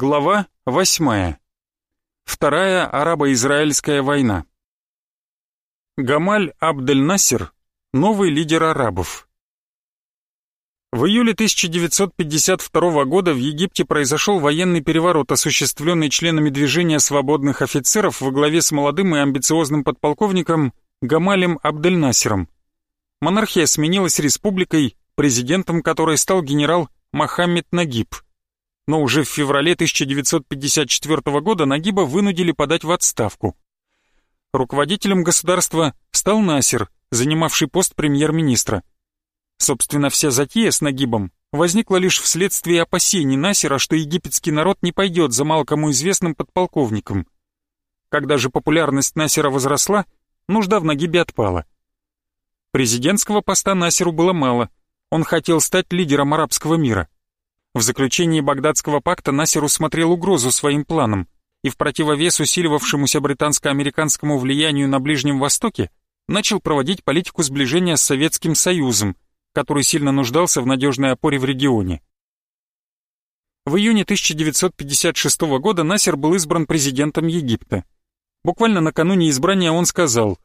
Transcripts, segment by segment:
Глава 8. Вторая арабо-израильская война. Гамаль Абдель-Насер – новый лидер арабов. В июле 1952 года в Египте произошел военный переворот, осуществленный членами движения свободных офицеров во главе с молодым и амбициозным подполковником Гамалем Абдель-Насером. Монархия сменилась республикой, президентом которой стал генерал Мохаммед Нагиб – но уже в феврале 1954 года Нагиба вынудили подать в отставку. Руководителем государства стал Насер, занимавший пост премьер-министра. Собственно, вся затея с Нагибом возникла лишь вследствие опасений Насера, что египетский народ не пойдет за малкому известным подполковником. Когда же популярность Насера возросла, нужда в Нагибе отпала. Президентского поста Насеру было мало, он хотел стать лидером арабского мира – в заключении Багдадского пакта Насер усмотрел угрозу своим планам, и в противовес усиливавшемуся британско-американскому влиянию на Ближнем Востоке начал проводить политику сближения с Советским Союзом, который сильно нуждался в надежной опоре в регионе. В июне 1956 года Насер был избран президентом Египта. Буквально накануне избрания он сказал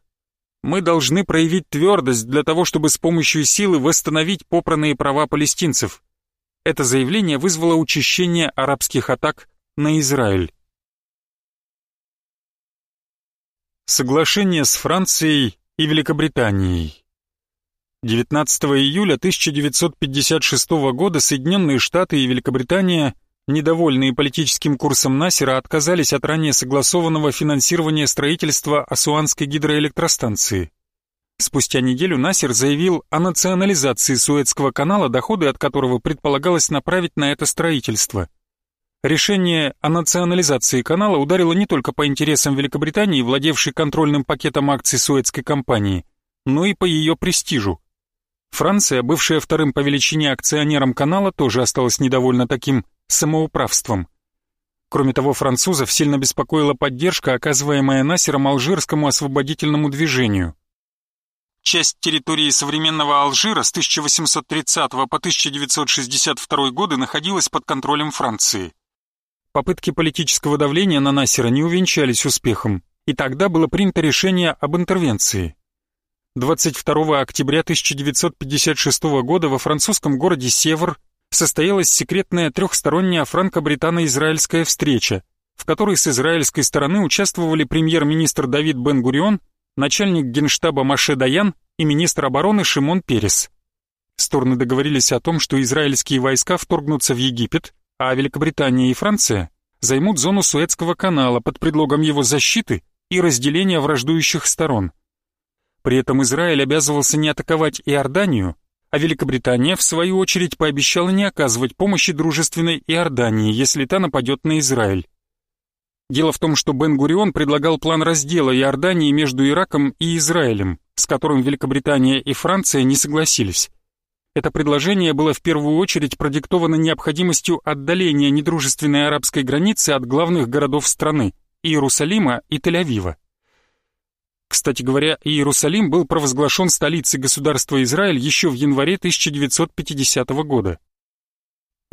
«Мы должны проявить твердость для того, чтобы с помощью силы восстановить попранные права палестинцев. Это заявление вызвало учащение арабских атак на Израиль. Соглашение с Францией и Великобританией 19 июля 1956 года Соединенные Штаты и Великобритания, недовольные политическим курсом Насера, отказались от ранее согласованного финансирования строительства Асуанской гидроэлектростанции. Спустя неделю Насер заявил о национализации Суэцкого канала, доходы от которого предполагалось направить на это строительство. Решение о национализации канала ударило не только по интересам Великобритании, владевшей контрольным пакетом акций Суэцкой компании, но и по ее престижу. Франция, бывшая вторым по величине акционером канала, тоже осталась недовольна таким самоуправством. Кроме того, французов сильно беспокоила поддержка, оказываемая Насером алжирскому освободительному движению – Часть территории современного Алжира с 1830 по 1962 годы находилась под контролем Франции. Попытки политического давления на Насера не увенчались успехом, и тогда было принято решение об интервенции. 22 октября 1956 года во французском городе Севр состоялась секретная трехсторонняя франко-британо-израильская встреча, в которой с израильской стороны участвовали премьер-министр Давид Бен-Гурион начальник генштаба Маше Даян и министр обороны Шимон Перес. Стороны договорились о том, что израильские войска вторгнутся в Египет, а Великобритания и Франция займут зону Суэцкого канала под предлогом его защиты и разделения враждующих сторон. При этом Израиль обязывался не атаковать Иорданию, а Великобритания, в свою очередь, пообещала не оказывать помощи дружественной Иордании, если та нападет на Израиль. Дело в том, что Бен-Гурион предлагал план раздела Иордании между Ираком и Израилем, с которым Великобритания и Франция не согласились. Это предложение было в первую очередь продиктовано необходимостью отдаления недружественной арабской границы от главных городов страны – Иерусалима и Тель-Авива. Кстати говоря, Иерусалим был провозглашен столицей государства Израиль еще в январе 1950 года.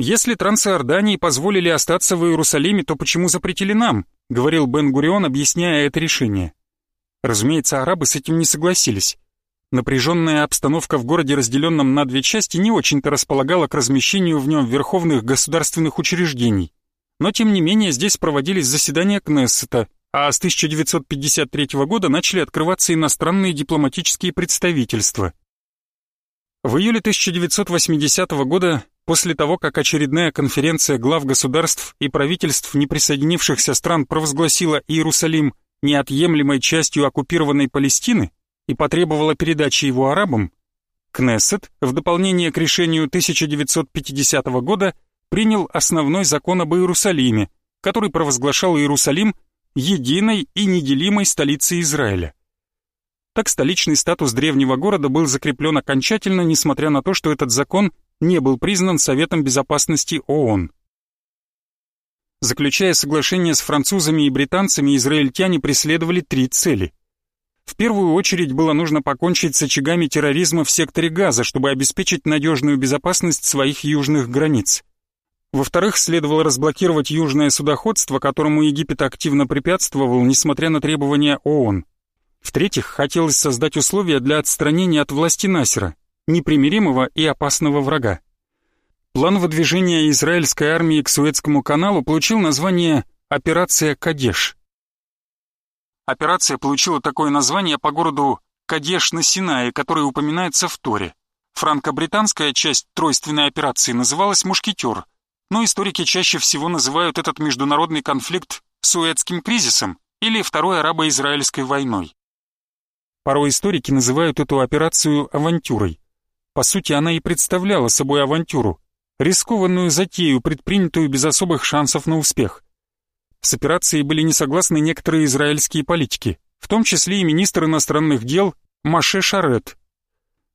«Если трансиордании позволили остаться в Иерусалиме, то почему запретили нам?» — говорил Бен-Гурион, объясняя это решение. Разумеется, арабы с этим не согласились. Напряженная обстановка в городе, разделенном на две части, не очень-то располагала к размещению в нем верховных государственных учреждений. Но, тем не менее, здесь проводились заседания Кнессета, а с 1953 года начали открываться иностранные дипломатические представительства. В июле 1980 года После того, как очередная конференция глав государств и правительств неприсоединившихся стран провозгласила Иерусалим неотъемлемой частью оккупированной Палестины и потребовала передачи его арабам, Кнессет, в дополнение к решению 1950 года, принял основной закон об Иерусалиме, который провозглашал Иерусалим единой и неделимой столицей Израиля. Так столичный статус древнего города был закреплен окончательно, несмотря на то, что этот закон не был признан Советом Безопасности ООН. Заключая соглашение с французами и британцами, израильтяне преследовали три цели. В первую очередь было нужно покончить с очагами терроризма в секторе Газа, чтобы обеспечить надежную безопасность своих южных границ. Во-вторых, следовало разблокировать южное судоходство, которому Египет активно препятствовал, несмотря на требования ООН. В-третьих, хотелось создать условия для отстранения от власти Насера, непримиримого и опасного врага. План выдвижения израильской армии к Суэцкому каналу получил название «Операция Кадеш». Операция получила такое название по городу Кадеш на Синае, который упоминается в Торе. Франко-британская часть тройственной операции называлась «Мушкетер», но историки чаще всего называют этот международный конфликт Суэцким кризисом или Второй арабо-израильской войной. Порой историки называют эту операцию авантюрой. По сути, она и представляла собой авантюру, рискованную затею, предпринятую без особых шансов на успех. С операцией были не согласны некоторые израильские политики, в том числе и министр иностранных дел Маше Шарет.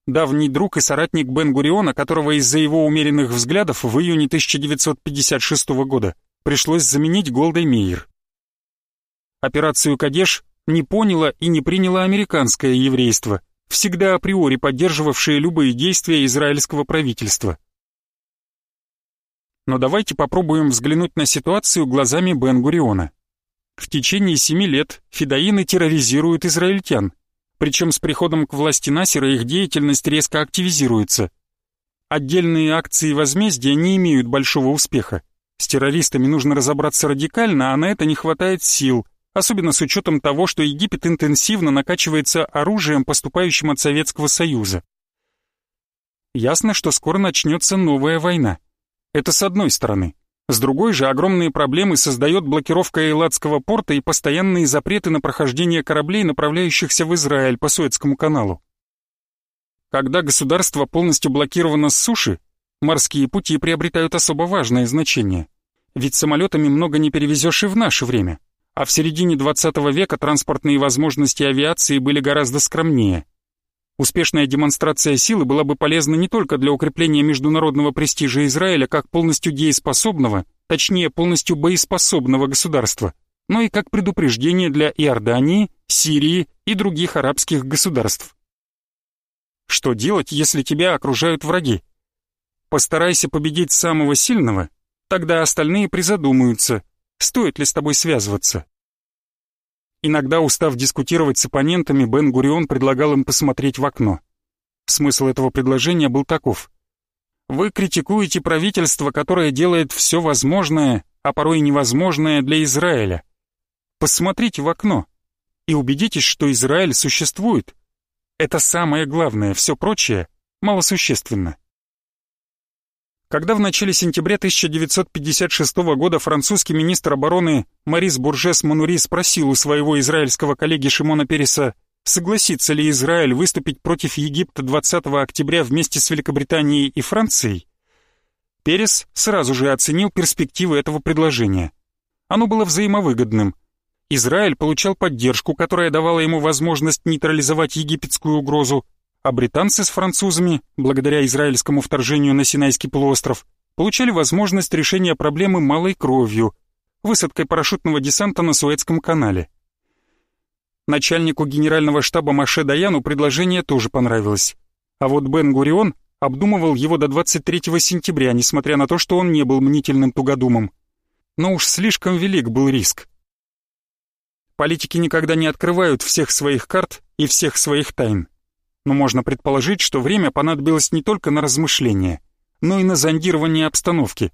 Давний друг и соратник Бен-Гуриона, которого из-за его умеренных взглядов в июне 1956 года пришлось заменить Голдой Мейер. Операцию «Кадеш» не поняло и не приняло американское еврейство, всегда априори поддерживавшее любые действия израильского правительства. Но давайте попробуем взглянуть на ситуацию глазами Бен-Гуриона. В течение семи лет фидаины терроризируют израильтян, причем с приходом к власти Насера их деятельность резко активизируется. Отдельные акции возмездия не имеют большого успеха. С террористами нужно разобраться радикально, а на это не хватает сил, особенно с учетом того, что Египет интенсивно накачивается оружием, поступающим от Советского Союза. Ясно, что скоро начнется новая война. Это с одной стороны. С другой же огромные проблемы создает блокировка Эйладского порта и постоянные запреты на прохождение кораблей, направляющихся в Израиль по Суэцкому каналу. Когда государство полностью блокировано с суши, морские пути приобретают особо важное значение. Ведь самолетами много не перевезешь и в наше время, а в середине 20 века транспортные возможности авиации были гораздо скромнее – Успешная демонстрация силы была бы полезна не только для укрепления международного престижа Израиля как полностью дееспособного, точнее полностью боеспособного государства, но и как предупреждение для Иордании, Сирии и других арабских государств. Что делать, если тебя окружают враги? Постарайся победить самого сильного, тогда остальные призадумаются, стоит ли с тобой связываться. Иногда, устав дискутировать с оппонентами, Бен-Гурион предлагал им посмотреть в окно. Смысл этого предложения был таков. Вы критикуете правительство, которое делает все возможное, а порой невозможное для Израиля. Посмотрите в окно и убедитесь, что Израиль существует. Это самое главное, все прочее малосущественно. Когда в начале сентября 1956 года французский министр обороны Марис Буржес Манури спросил у своего израильского коллеги Шимона Переса, согласится ли Израиль выступить против Египта 20 октября вместе с Великобританией и Францией, Перес сразу же оценил перспективы этого предложения. Оно было взаимовыгодным. Израиль получал поддержку, которая давала ему возможность нейтрализовать египетскую угрозу, а британцы с французами, благодаря израильскому вторжению на Синайский полуостров, получали возможность решения проблемы малой кровью, высадкой парашютного десанта на Суэцком канале. Начальнику генерального штаба Маше Даяну предложение тоже понравилось. А вот Бен-Гурион обдумывал его до 23 сентября, несмотря на то, что он не был мнительным тугодумом. Но уж слишком велик был риск. Политики никогда не открывают всех своих карт и всех своих тайн но можно предположить, что время понадобилось не только на размышления, но и на зондирование обстановки.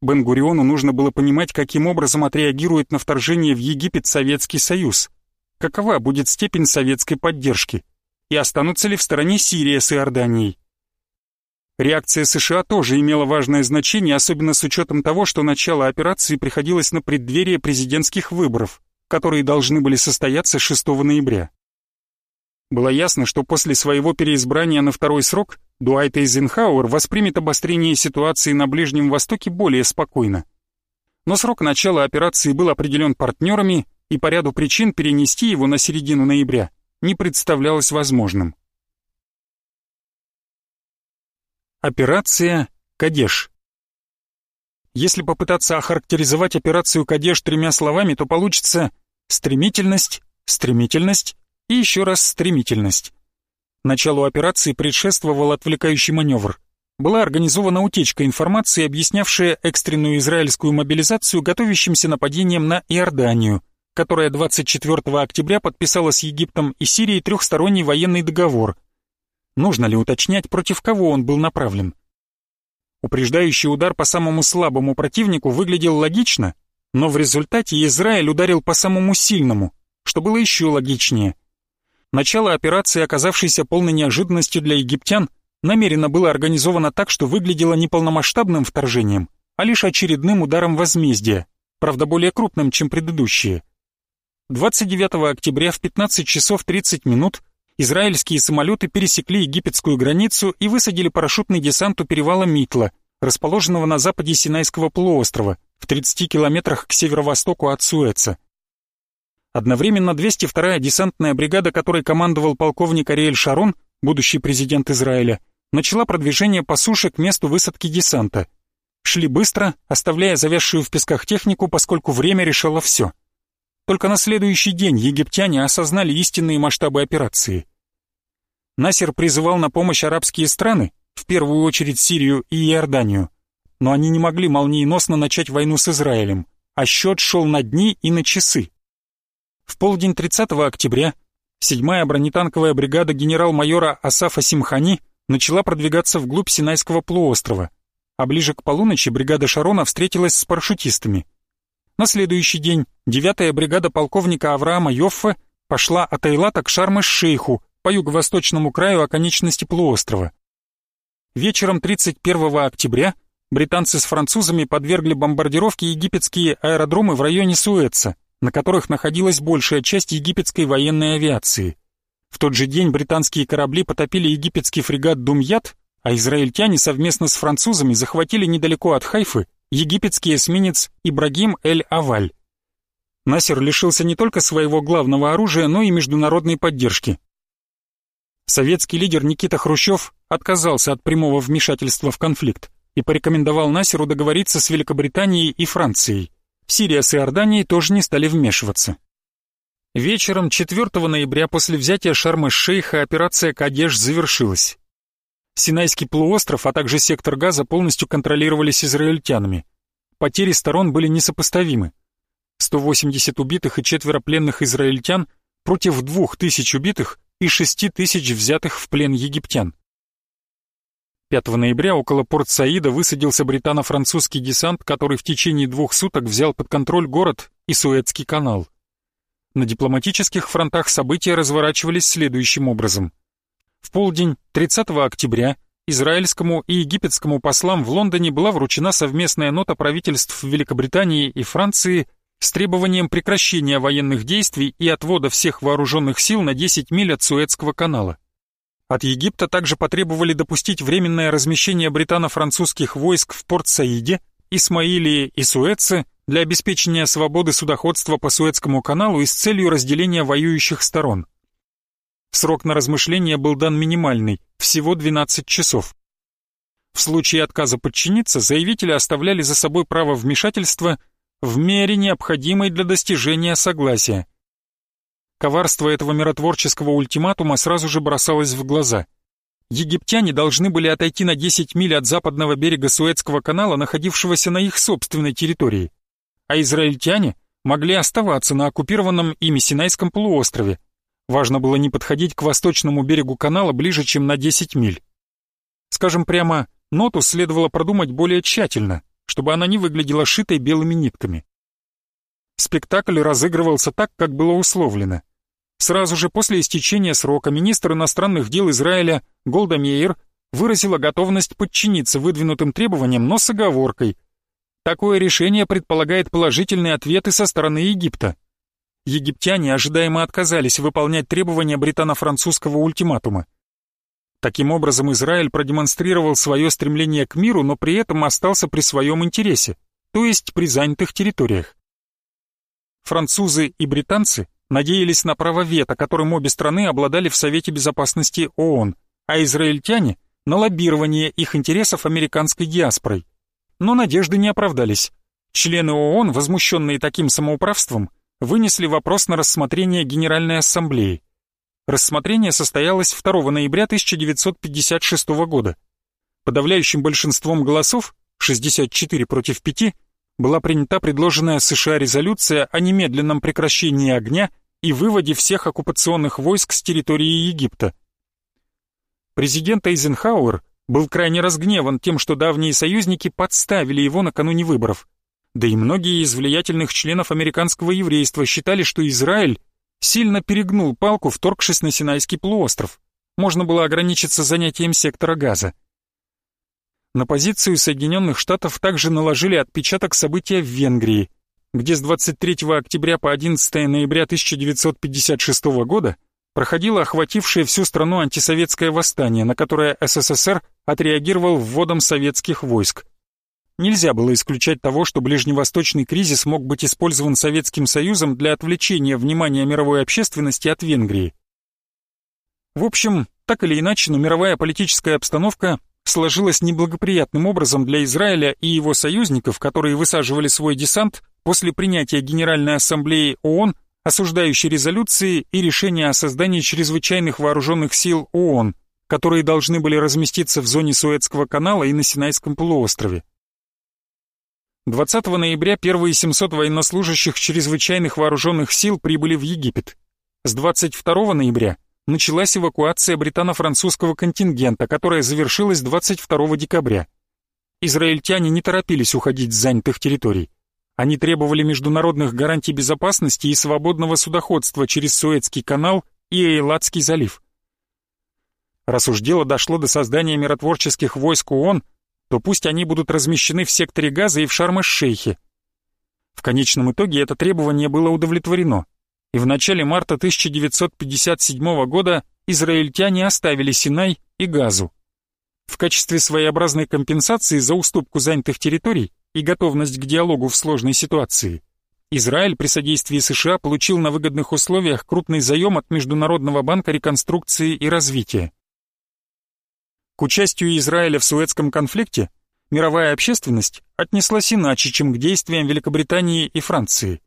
Бен-Гуриону нужно было понимать, каким образом отреагирует на вторжение в Египет Советский Союз, какова будет степень советской поддержки, и останутся ли в стороне Сирия с Иорданией. Реакция США тоже имела важное значение, особенно с учетом того, что начало операции приходилось на преддверие президентских выборов, которые должны были состояться 6 ноября. Было ясно, что после своего переизбрания на второй срок Дуайт Эйзенхауэр воспримет обострение ситуации на Ближнем Востоке более спокойно. Но срок начала операции был определен партнерами, и по ряду причин перенести его на середину ноября не представлялось возможным. Операция «Кадеш». Если попытаться охарактеризовать операцию «Кадеш» тремя словами, то получится «стремительность», «стремительность», и еще раз стремительность. Началу операции предшествовал отвлекающий маневр. была организована утечка информации, объяснявшая экстренную израильскую мобилизацию готовящимся нападением на Иорданию, которая 24 октября подписала с Египтом и Сирией трехсторонний военный договор. Нужно ли уточнять, против кого он был направлен? Упреждающий удар по самому слабому противнику выглядел логично, но в результате Израиль ударил по самому сильному, что было еще логичнее. Начало операции, оказавшейся полной неожиданностью для египтян, намеренно было организовано так, что выглядело не полномасштабным вторжением, а лишь очередным ударом возмездия, правда более крупным, чем предыдущие. 29 октября в 15 часов 30 минут израильские самолеты пересекли египетскую границу и высадили парашютный десант у перевала Митла, расположенного на западе Синайского полуострова, в 30 километрах к северо-востоку от Суэца. Одновременно 202-я десантная бригада, которой командовал полковник Ариэль Шарон, будущий президент Израиля, начала продвижение по суше к месту высадки десанта. Шли быстро, оставляя завязшую в песках технику, поскольку время решало все. Только на следующий день египтяне осознали истинные масштабы операции. Насер призывал на помощь арабские страны, в первую очередь Сирию и Иорданию, но они не могли молниеносно начать войну с Израилем, а счет шел на дни и на часы. В полдень 30 октября 7-я бронетанковая бригада генерал-майора Асафа Симхани начала продвигаться вглубь Синайского полуострова, а ближе к полуночи бригада Шарона встретилась с парашютистами. На следующий день 9-я бригада полковника Авраама Йоффе пошла от Эйлата к Шарм-эш-Шейху по юго-восточному краю оконечности полуострова. Вечером 31 октября британцы с французами подвергли бомбардировке египетские аэродромы в районе Суэца, на которых находилась большая часть египетской военной авиации. В тот же день британские корабли потопили египетский фрегат «Думьят», а израильтяне совместно с французами захватили недалеко от Хайфы египетский эсминец Ибрагим Эль-Аваль. Насер лишился не только своего главного оружия, но и международной поддержки. Советский лидер Никита Хрущев отказался от прямого вмешательства в конфликт и порекомендовал Насеру договориться с Великобританией и Францией. Сирия с Иорданией тоже не стали вмешиваться. Вечером 4 ноября после взятия Шарм-эш-Шейха операция «Кадеш» завершилась. Синайский полуостров, а также сектор газа полностью контролировались израильтянами. Потери сторон были несопоставимы. 180 убитых и четверо пленных израильтян против 2000 убитых и 6000 взятых в плен египтян. 5 ноября около Порт-Саида высадился британо-французский десант, который в течение двух суток взял под контроль город и Суэцкий канал. На дипломатических фронтах события разворачивались следующим образом. В полдень 30 октября израильскому и египетскому послам в Лондоне была вручена совместная нота правительств Великобритании и Франции с требованием прекращения военных действий и отвода всех вооруженных сил на 10 миль от Суэцкого канала. От Египта также потребовали допустить временное размещение британо-французских войск в Порт-Саиде, Исмаилии и Суэце для обеспечения свободы судоходства по Суэцкому каналу и с целью разделения воюющих сторон. Срок на размышление был дан минимальный, всего 12 часов. В случае отказа подчиниться, заявители оставляли за собой право вмешательства в мере необходимой для достижения согласия – Коварство этого миротворческого ультиматума сразу же бросалось в глаза. Египтяне должны были отойти на 10 миль от западного берега Суэцкого канала, находившегося на их собственной территории. А израильтяне могли оставаться на оккупированном ими Синайском полуострове. Важно было не подходить к восточному берегу канала ближе, чем на 10 миль. Скажем прямо, ноту следовало продумать более тщательно, чтобы она не выглядела шитой белыми нитками. Спектакль разыгрывался так, как было условлено. Сразу же после истечения срока министр иностранных дел Израиля Голда Мейер выразила готовность подчиниться выдвинутым требованиям, но с оговоркой. Такое решение предполагает положительные ответы со стороны Египта. Египтяне ожидаемо отказались выполнять требования британо-французского ультиматума. Таким образом, Израиль продемонстрировал свое стремление к миру, но при этом остался при своем интересе, то есть при занятых территориях. Французы и британцы надеялись на право вето, которым обе страны обладали в Совете Безопасности ООН, а израильтяне — на лоббирование их интересов американской диаспорой. Но надежды не оправдались. Члены ООН, возмущенные таким самоуправством, вынесли вопрос на рассмотрение Генеральной Ассамблеи. Рассмотрение состоялось 2 ноября 1956 года. Подавляющим большинством голосов, 64 против 5, была принята предложенная США резолюция о немедленном прекращении огня и выводе всех оккупационных войск с территории Египта. Президент Эйзенхауэр был крайне разгневан тем, что давние союзники подставили его накануне выборов. Да и многие из влиятельных членов американского еврейства считали, что Израиль сильно перегнул палку, вторгшись на Синайский полуостров. Можно было ограничиться занятием сектора газа. На позицию Соединенных Штатов также наложили отпечаток события в Венгрии, где с 23 октября по 11 ноября 1956 года проходило охватившее всю страну антисоветское восстание, на которое СССР отреагировал вводом советских войск. Нельзя было исключать того, что ближневосточный кризис мог быть использован Советским Союзом для отвлечения внимания мировой общественности от Венгрии. В общем, так или иначе, но мировая политическая обстановка сложилось неблагоприятным образом для Израиля и его союзников, которые высаживали свой десант после принятия Генеральной Ассамблеи ООН осуждающей резолюции и решения о создании чрезвычайных вооруженных сил ООН, которые должны были разместиться в зоне Суэцкого канала и на Синайском полуострове. 20 ноября первые 700 военнослужащих чрезвычайных вооруженных сил прибыли в Египет. С 22 ноября началась эвакуация британо-французского контингента, которая завершилась 22 декабря. Израильтяне не торопились уходить с занятых территорий. Они требовали международных гарантий безопасности и свободного судоходства через Суэцкий канал и Эйладский залив. Раз уж дело дошло до создания миротворческих войск ООН, то пусть они будут размещены в секторе Газа и в Шарм-эш-Шейхе. В конечном итоге это требование было удовлетворено и в начале марта 1957 года израильтяне оставили Синай и Газу. В качестве своеобразной компенсации за уступку занятых территорий и готовность к диалогу в сложной ситуации, Израиль при содействии США получил на выгодных условиях крупный заем от Международного банка реконструкции и развития. К участию Израиля в Суэцком конфликте мировая общественность отнеслась иначе, чем к действиям Великобритании и Франции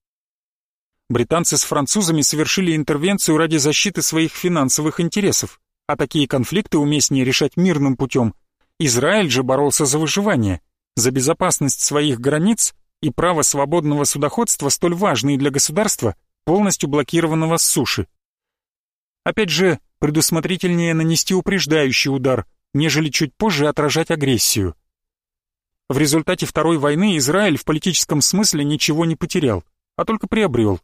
британцы с французами совершили интервенцию ради защиты своих финансовых интересов, а такие конфликты уместнее решать мирным путем. Израиль же боролся за выживание, за безопасность своих границ и право свободного судоходства, столь важные для государства, полностью блокированного с суши. Опять же, предусмотрительнее нанести упреждающий удар, нежели чуть позже отражать агрессию. В результате Второй войны Израиль в политическом смысле ничего не потерял, а только приобрел.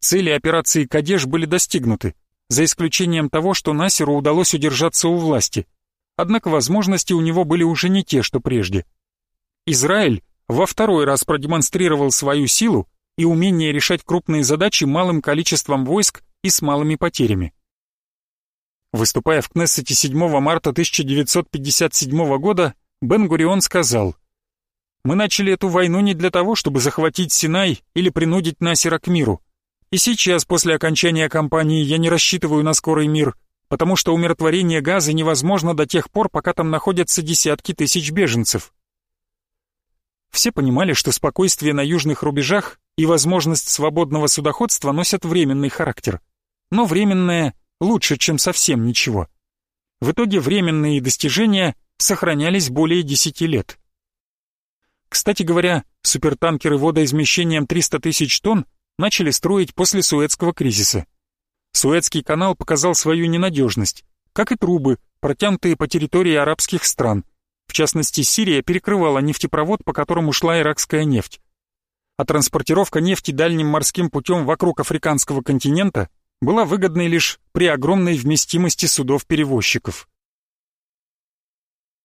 Цели операции «Кадеш» были достигнуты, за исключением того, что Насеру удалось удержаться у власти. Однако возможности у него были уже не те, что прежде. Израиль во второй раз продемонстрировал свою силу и умение решать крупные задачи малым количеством войск и с малыми потерями. Выступая в Кнессете 7 марта 1957 года, Бен-Гурион сказал, «Мы начали эту войну не для того, чтобы захватить Синай или принудить Насера к миру. И сейчас, после окончания кампании, я не рассчитываю на скорый мир, потому что умиротворение газа невозможно до тех пор, пока там находятся десятки тысяч беженцев. Все понимали, что спокойствие на южных рубежах и возможность свободного судоходства носят временный характер. Но временное лучше, чем совсем ничего. В итоге временные достижения сохранялись более 10 лет. Кстати говоря, супертанкеры водоизмещением 300 тысяч тонн начали строить после Суэцкого кризиса. Суэцкий канал показал свою ненадежность, как и трубы, протянутые по территории арабских стран. В частности, Сирия перекрывала нефтепровод, по которому шла иракская нефть. А транспортировка нефти дальним морским путем вокруг африканского континента была выгодной лишь при огромной вместимости судов-перевозчиков.